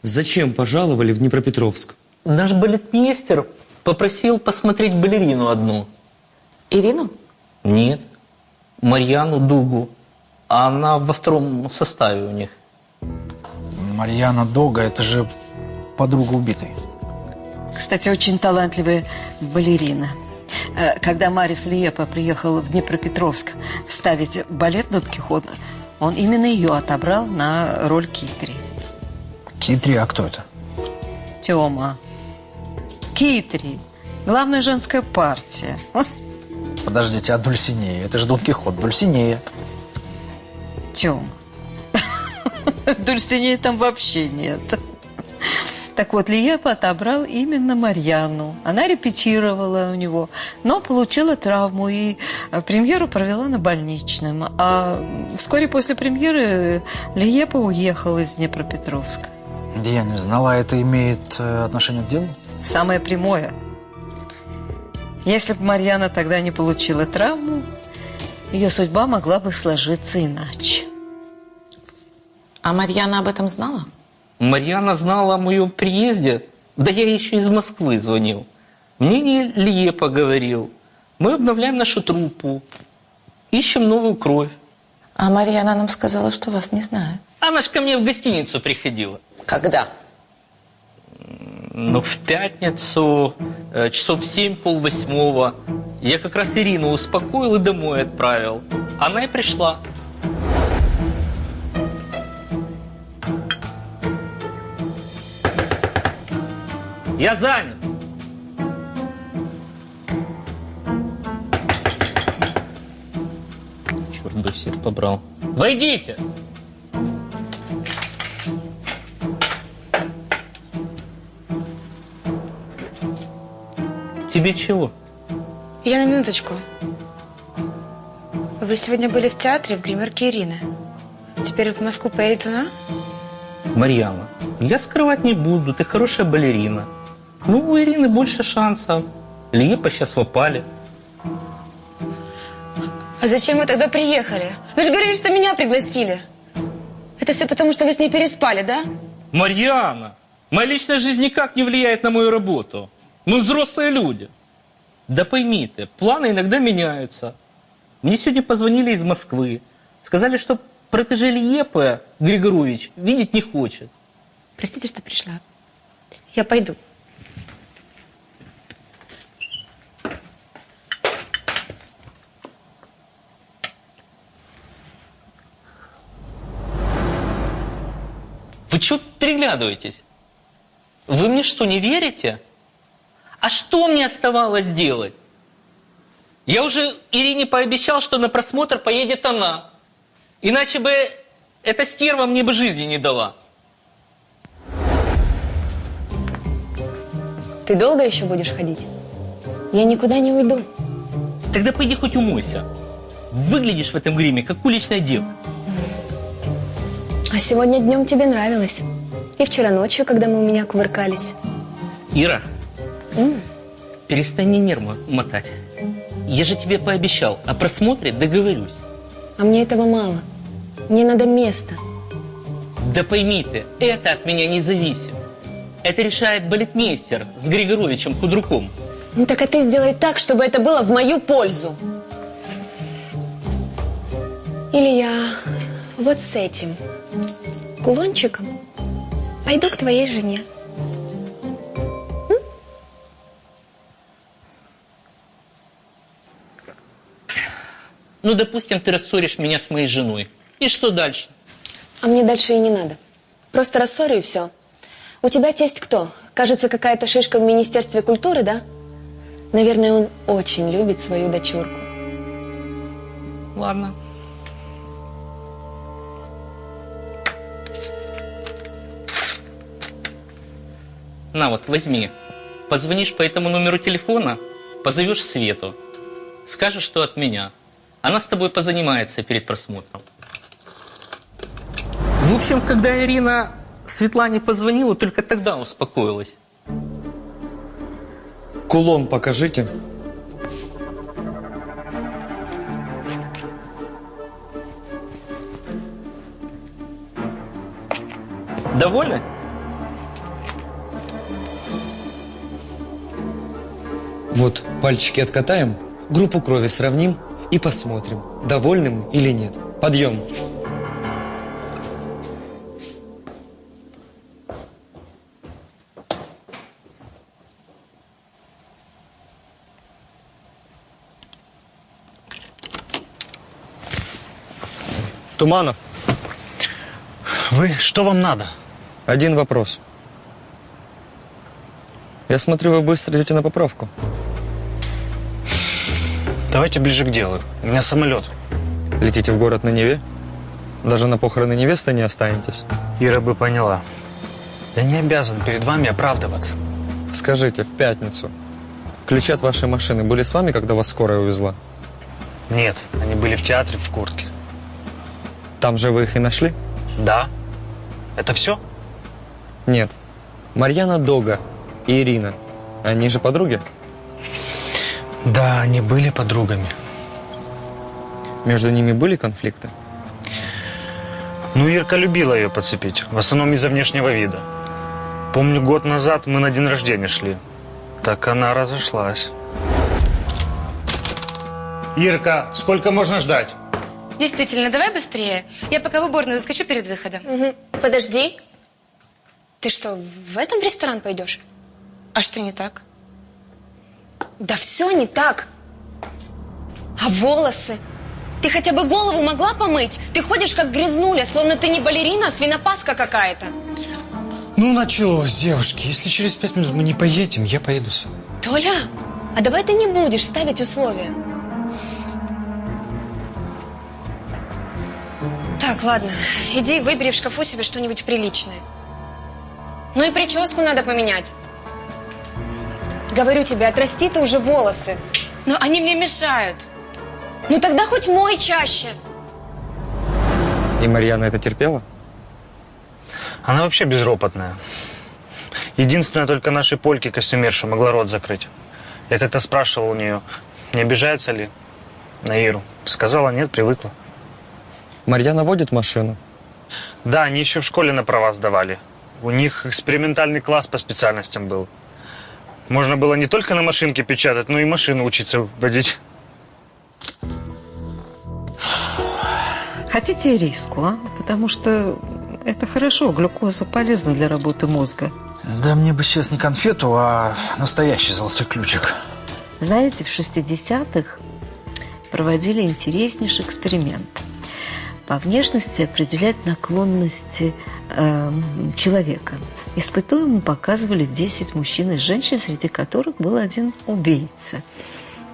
Speaker 17: Зачем пожаловали в Днепропетровск?
Speaker 3: Наш балетмейстер Попросил посмотреть балерину одну.
Speaker 10: Ирину?
Speaker 3: Нет. Марьяну Дугу. А она во втором составе у них.
Speaker 6: Марьяна Дога, это же подруга убитой.
Speaker 1: Кстати, очень талантливая балерина. Э, Когда Марис Лиепа приехал в Днепропетровск ставить балет Дон Кихот, он именно ее отобрал на роль Китри.
Speaker 6: Китри, а кто это?
Speaker 1: Тёма. Китри. Главная женская партия.
Speaker 6: Подождите, а Дульсинея? Это же Дон Кихот, Дульсинея.
Speaker 1: Тёма. Дульсинеи там вообще нет. Так вот, Лиепа отобрал именно Марьяну. Она репетировала у него, но получила травму и э, премьеру провела на больничном. А вскоре после премьеры Лиепа уехал из Днепропетровска.
Speaker 6: Я не знала, а это имеет э, отношение к делу?
Speaker 1: Самое прямое. Если бы Марьяна тогда не получила травму, ее судьба могла бы сложиться иначе.
Speaker 10: А Марьяна об этом знала?
Speaker 3: Марьяна знала о моем приезде. Да я еще из Москвы звонил. Мне не Лиепа говорил. Мы обновляем нашу труппу. Ищем новую кровь.
Speaker 10: А Марьяна нам сказала, что вас не знает.
Speaker 3: Она ж ко мне в гостиницу приходила.
Speaker 10: Когда?
Speaker 3: Ну, в пятницу, э, часов в семь, полвосьмого. Я как раз Ирину успокоил и домой отправил. Она и пришла. Я занят. Черт бы всех побрал. Войдите! Тебе чего?
Speaker 2: Я на минуточку. Вы сегодня были в театре в гримерке Ирины. Теперь в Москву поедет она?
Speaker 3: Марьяна, я скрывать не буду, ты хорошая балерина. Ну, у Ирины больше шансов. Лиепа сейчас в опале.
Speaker 2: А зачем вы тогда приехали? Вы же говорили, что меня пригласили. Это все потому, что вы с ней переспали, да?
Speaker 3: Марьяна, моя личная жизнь никак не влияет на мою работу. Мы взрослые люди. Да пойми ты, планы иногда меняются. Мне сегодня позвонили из Москвы. Сказали, что протеже Лиепа Григорович видеть не хочет.
Speaker 2: Простите, что пришла. Я пойду.
Speaker 3: Вы что переглядываетесь? Вы мне что, не верите? А что мне оставалось делать? Я уже Ирине пообещал, что на просмотр поедет она. Иначе бы эта стерва мне бы жизни не дала.
Speaker 2: Ты долго еще будешь ходить? Я никуда не уйду.
Speaker 3: Тогда пойди хоть умойся. Выглядишь в этом гриме, как уличная девка.
Speaker 2: А сегодня днем тебе нравилось. И вчера ночью, когда мы у меня кувыркались.
Speaker 3: Ира,
Speaker 2: М,
Speaker 3: перестань мне нервы мотать. Я же тебе пообещал, о просмотре договорюсь.
Speaker 2: А мне этого мало. Мне надо место.
Speaker 3: Да пойми ты, это от меня не зависит. Это решает балетмейстер с Григоровичем Худруком.
Speaker 2: Ну так а ты сделай так, чтобы это было в мою пользу. Или я вот с этим кулончиком пойду к твоей жене.
Speaker 3: Ну, допустим, ты рассоришь меня с моей женой. И что дальше?
Speaker 2: А мне дальше и не надо. Просто рассорю и все. У тебя тесть кто? Кажется, какая-то шишка в Министерстве культуры, да? Наверное, он очень любит свою дочурку.
Speaker 3: Ладно. На вот, возьми. Позвонишь по этому номеру телефона, позовешь Свету. Скажешь, что от меня. Она с тобой позанимается перед просмотром. В общем, когда Ирина Светлане позвонила, только тогда успокоилась.
Speaker 17: Кулон покажите.
Speaker 3: Довольны?
Speaker 17: Вот, пальчики откатаем, группу крови сравним и посмотрим, довольны мы или нет. Подъем.
Speaker 19: Туманов. Вы, что вам надо?
Speaker 17: Один вопрос. Я смотрю, вы быстро идете на поправку.
Speaker 19: Давайте ближе к делу. У меня самолет.
Speaker 17: Летите в город на Неве? Даже на похороны невесты не останетесь?
Speaker 19: Ира бы поняла. Я не обязан перед вами оправдываться.
Speaker 17: Скажите, в пятницу ключи от вашей машины были с вами, когда вас скорая увезла?
Speaker 19: Нет, они были в театре в куртке.
Speaker 17: Там же вы их и нашли?
Speaker 19: Да. Это все?
Speaker 17: Нет. Марьяна Дога и Ирина. Они же подруги?
Speaker 19: Да, они были подругами.
Speaker 17: Между ними были конфликты?
Speaker 19: Ну, Ирка любила ее подцепить, в основном из-за внешнего вида. Помню, год назад мы на день рождения шли. Так она разошлась. Ирка, сколько можно ждать?
Speaker 13: Действительно, давай быстрее. Я пока в уборную заскочу перед выходом.
Speaker 2: Подожди. Ты что, в этом ресторан пойдешь?
Speaker 13: А что не так?
Speaker 2: Да все не так. А волосы? Ты хотя бы голову могла помыть? Ты ходишь как грязнуля, словно ты не балерина, а свинопаска какая-то.
Speaker 19: Ну, началось, девушки. Если через пять минут мы не поедем, я поеду сам.
Speaker 2: Толя, а давай ты не будешь ставить условия. Так, ладно, иди выбери в шкафу себе что-нибудь приличное. Ну и прическу надо поменять. Говорю тебе, отрасти ты уже волосы.
Speaker 13: Но они мне мешают.
Speaker 2: Ну тогда хоть мой чаще.
Speaker 17: И Марьяна это терпела?
Speaker 19: Она вообще безропотная. Единственное, только нашей Польке костюмерша могла рот закрыть. Я как-то спрашивал у нее, не обижается ли на Иру. Сказала, нет, привыкла.
Speaker 17: Марьяна водит машину?
Speaker 19: Да, они еще в школе на права сдавали. У них экспериментальный класс по специальностям был. Можно было не только на машинке печатать, но и машину учиться водить.
Speaker 1: Хотите риску, а? Потому что это хорошо, глюкоза полезна для работы мозга.
Speaker 6: Да мне бы сейчас не конфету, а настоящий золотой ключик.
Speaker 1: Знаете, в 60-х проводили интереснейший эксперимент. По внешности определять наклонности э, человека. Испытуемым показывали 10 мужчин и женщин, среди которых был один убийца.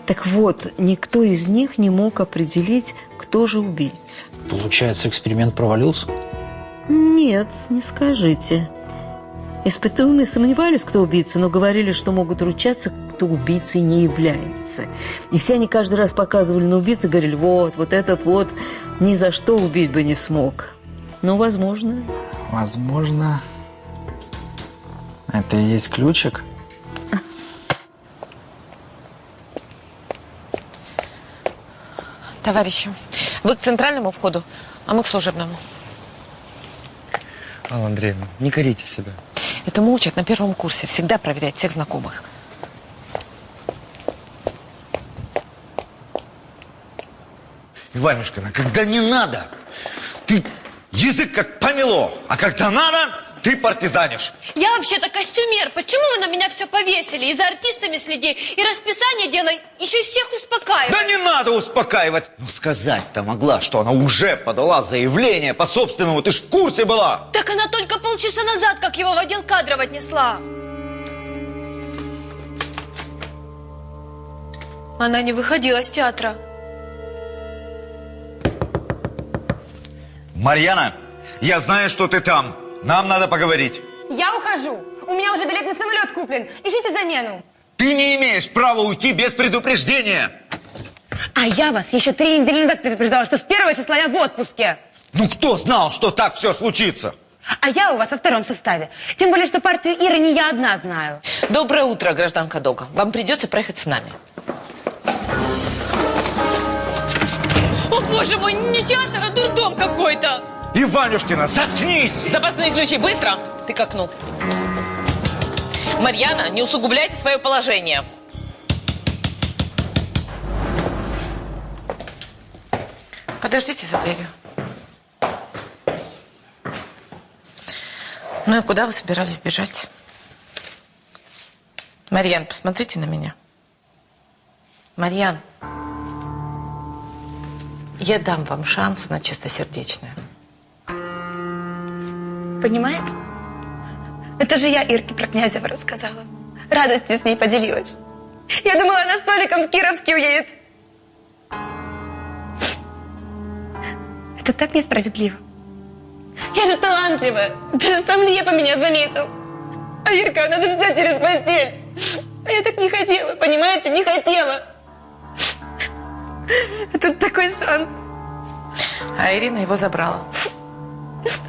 Speaker 1: Так вот, никто из них не мог определить, кто же убийца.
Speaker 6: Получается, эксперимент провалился?
Speaker 1: Нет, не скажите. Испытуемые сомневались, кто убийца, но говорили, что могут ручаться, кто убийцей не является. И все они каждый раз показывали на убийцу и говорили, вот, вот этот вот ни за что убить бы не смог. Ну, возможно.
Speaker 6: Возможно, это и есть ключик?
Speaker 10: Товарищи, вы к центральному входу, а мы к служебному.
Speaker 17: Алла Андреевна, не корите себя.
Speaker 10: Этому учат на первом курсе. Всегда проверять всех знакомых.
Speaker 15: Иванюшкина, когда не надо, ты язык как помело, а когда надо, ты партизанишь.
Speaker 18: Я вообще-то костюмер. Почему вы на меня все повесили? И за артистами следи, и расписание делай, еще всех успокаивай.
Speaker 15: Да не надо успокаивать. Ну сказать-то могла, что она уже подала заявление по собственному. Ты ж в курсе была.
Speaker 18: Так она только полчаса назад, как его в отдел кадров отнесла. Она не выходила с театра.
Speaker 15: Марьяна, я знаю, что ты там. Нам надо поговорить.
Speaker 13: Я ухожу. У меня уже билет на самолет куплен. Ищите замену.
Speaker 15: Ты не имеешь права уйти без предупреждения.
Speaker 13: А я вас еще три недели назад предупреждала, что с первого числа я в отпуске.
Speaker 15: Ну кто знал, что так все случится?
Speaker 13: А я у вас во втором составе. Тем более, что партию Иры не я одна знаю.
Speaker 10: Доброе утро, гражданка Дога. Вам придется проехать с нами.
Speaker 18: О, боже мой, не театр, а дурдом какой-то.
Speaker 15: Иванюшкина, заткнись!
Speaker 10: Запасные ключи, быстро! Ты к окну. Марьяна, не усугубляйте свое положение. Подождите за дверью. Ну и куда вы собирались бежать? Марьян, посмотрите на меня. Марьян, я дам вам шанс на чистосердечное.
Speaker 13: Понимаете? Это же я Ирке про Князева рассказала. Радостью с ней поделилась. Я думала, она столиком в Кировске уедет. Это так несправедливо. Я же талантливая. Даже сам Лепа меня заметил. А Ирка, она же все через постель. А я так не хотела, понимаете? Не хотела. Тут такой шанс.
Speaker 10: А Ирина его забрала.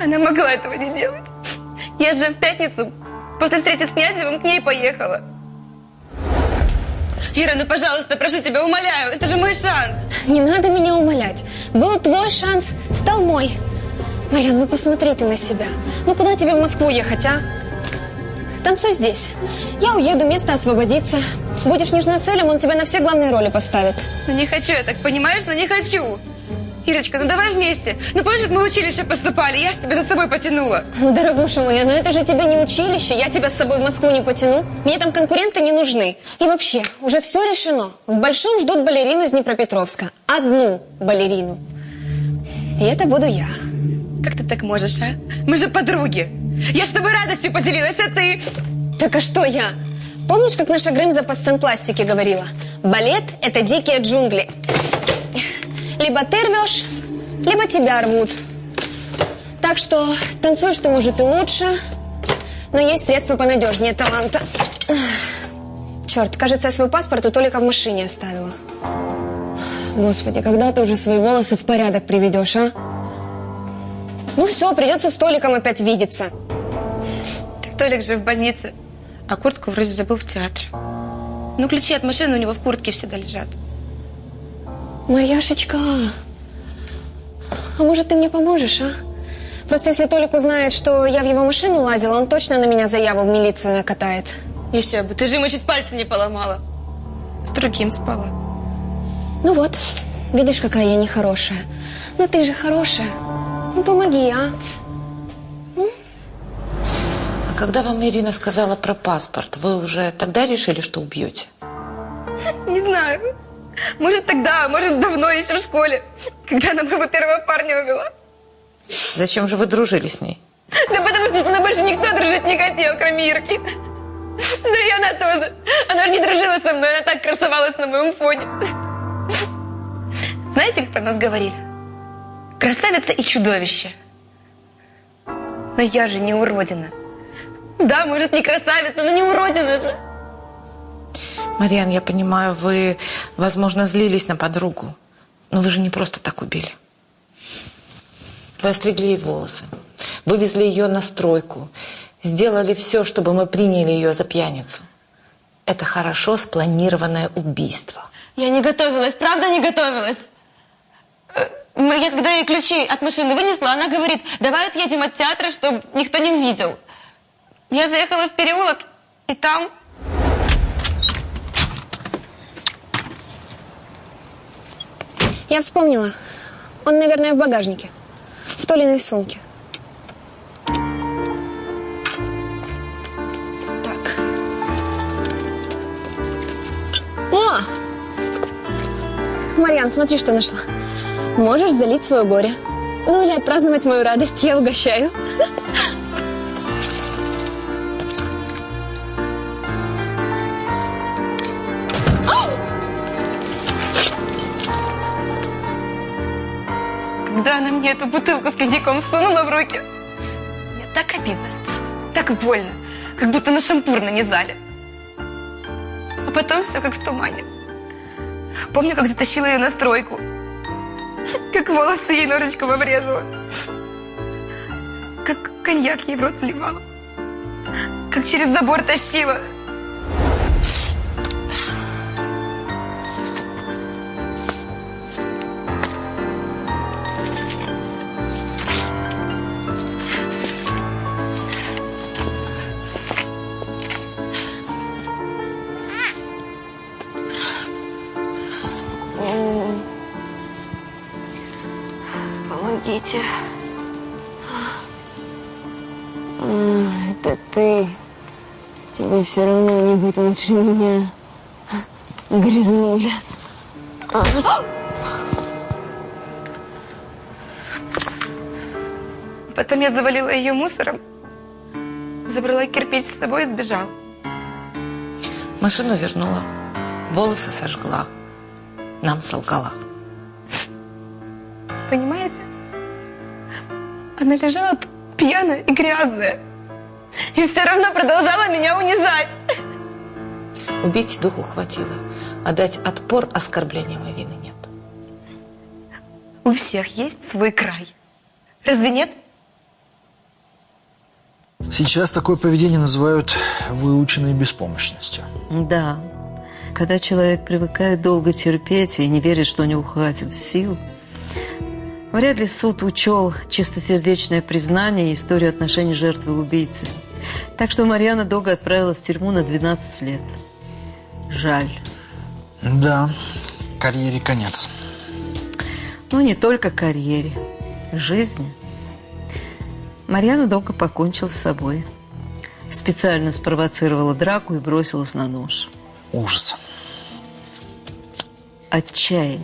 Speaker 13: Она могла этого не делать. Я же в пятницу после встречи с Князевым к ней поехала. Ира, ну пожалуйста, прошу тебя, умоляю, это же мой шанс.
Speaker 2: Не надо меня умолять. Был твой шанс, стал мой. Марьян, ну посмотри ты на себя. Ну куда тебе в Москву ехать, а? Танцуй здесь. Я уеду, место освободится. Будешь нежноцелем, он тебя на все главные роли поставит.
Speaker 13: Ну не хочу я так, понимаешь? Ну не хочу. Ирочка, ну давай вместе. Ну помнишь, как мы в училище поступали? Я же тебя за собой потянула.
Speaker 2: Ну, дорогуша моя, ну это же тебе не училище. Я тебя с собой в Москву не потяну. Мне там конкуренты не нужны. И вообще, уже все решено. В Большом ждут балерину из Днепропетровска. Одну балерину. И это буду я.
Speaker 13: Как ты так можешь, а? Мы же подруги. Я с тобой радостью поделилась, а ты?
Speaker 2: Так а что я? Помнишь, как наша Грымза по сценпластике говорила? Балет – это дикие джунгли. Либо ты рвешь, либо тебя рвут. Так что танцуешь ты, может, и лучше, но есть средства понадежнее таланта. Черт, кажется, я свой паспорт у Толика в машине оставила. Господи, когда ты уже свои волосы в порядок приведешь, а? Ну все, придется с Толиком опять видеться.
Speaker 13: Так Толик же в больнице, а куртку вроде забыл в театре. Ну, ключи от машины у него в куртке всегда лежат.
Speaker 2: Марьяшечка, а может, ты мне поможешь, а? Просто если Толик узнает, что я в его машину лазила, он точно на меня заяву в милицию накатает.
Speaker 13: Еще бы, ты же ему чуть пальцы не поломала. С другим спала.
Speaker 2: Ну вот, видишь, какая я нехорошая. Ну ты же хорошая. Ну помоги, а?
Speaker 10: А когда вам Ирина сказала про паспорт, вы уже тогда решили, что убьете?
Speaker 13: Не знаю. Может, тогда, может, давно, еще в школе, когда она моего первого парня увела.
Speaker 10: Зачем же вы дружили с ней?
Speaker 13: Да потому что она больше никто дружить не хотел, кроме Ирки. Да и она тоже. Она же не дружила со мной, она так красовалась на моем фоне. Знаете, как про нас говорили? Красавица и чудовище. Но я же не уродина. Да, может, не красавица, но не уродина же.
Speaker 10: Марьян, я понимаю, вы, возможно, злились на подругу. Но вы же не просто так убили. Вы остригли ей волосы, вывезли ее на стройку, сделали все, чтобы мы приняли ее за пьяницу. Это хорошо спланированное убийство.
Speaker 13: Я не готовилась, правда не готовилась. Э, Я когда ей ключи от машины вынесла, она говорит, давай отъедем от театра, чтобы никто не увидел. Я заехала в переулок, и там...
Speaker 2: Я вспомнила. Он, наверное, в багажнике. В Толиной сумке. Так. О! Марьян, смотри, что нашла. Можешь залить свое горе. Ну или отпраздновать мою радость. Я угощаю.
Speaker 13: Когда она мне эту бутылку с коньяком сунула в руки, мне так обидно стало, так больно, как будто на шампур нанизали. А потом все как в тумане. Помню, как затащила ее на стройку, как волосы ей ножичком обрезала, как коньяк ей в рот вливала, как через забор тащила.
Speaker 2: Помогите. А, это ты. Тебе все равно не будет лучше меня. Грязнуля. А.
Speaker 13: Потом я завалила ее мусором, забрала кирпич с собой и сбежала.
Speaker 10: Машину вернула, волосы сожгла, нам солгала.
Speaker 13: Она лежала пьяная и грязная. И все равно продолжала меня унижать.
Speaker 10: Убить духу хватило, а дать отпор оскорблениям и вины нет.
Speaker 13: У всех есть свой край. Разве нет?
Speaker 6: Сейчас такое поведение называют выученной беспомощностью.
Speaker 1: Да. Когда человек привыкает долго терпеть и не верит, что у него хватит сил, вряд ли суд учел чистосердечное признание и историю отношений жертвы и убийцы. Так что Марьяна Дога отправилась в тюрьму на 12 лет. Жаль.
Speaker 6: Да, карьере конец.
Speaker 1: Ну, не только карьере, жизни. Марьяна Дога покончила с собой. Специально спровоцировала драку и бросилась на нож.
Speaker 6: Ужас.
Speaker 1: Отчаяние.